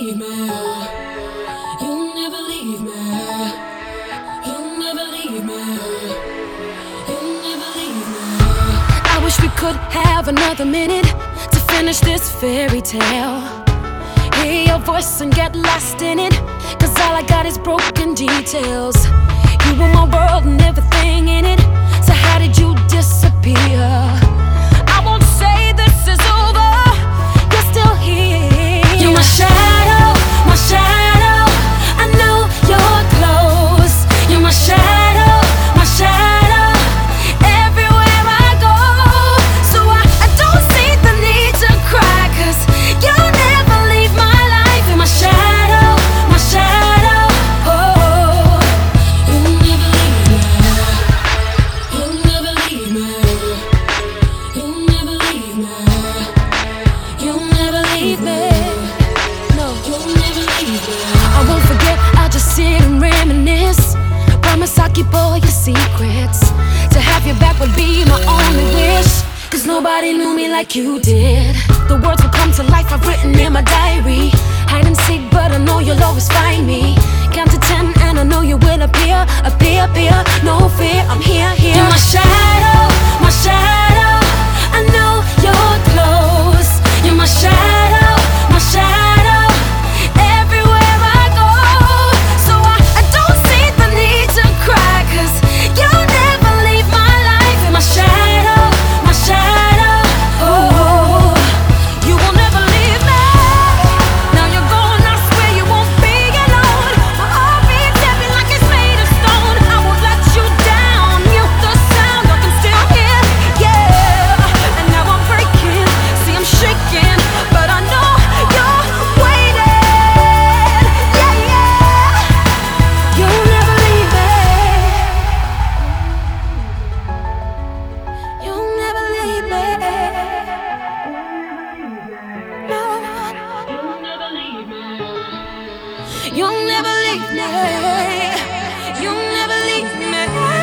leave me. You'll never leave me. You'll never leave me. You'll never leave me. I wish we could have another minute to finish this fairy tale. Hear your voice and get lost in it. Cause all I got is broken details. You were my world and everything in it. So how did you leave me. No. You'll never leave me. I won't forget, I'll just sit and reminisce. Promise I'll keep all your secrets. To have you back would be my only wish. Cause nobody knew me like you did. The words will come to life, I've written in my diary. Hide and seek, but I know you'll always find me. Count to ten, and I know you will appear, appear, appear. No fear, I'm here, here. You're my shadow, You'll never leave me. You'll never leave me.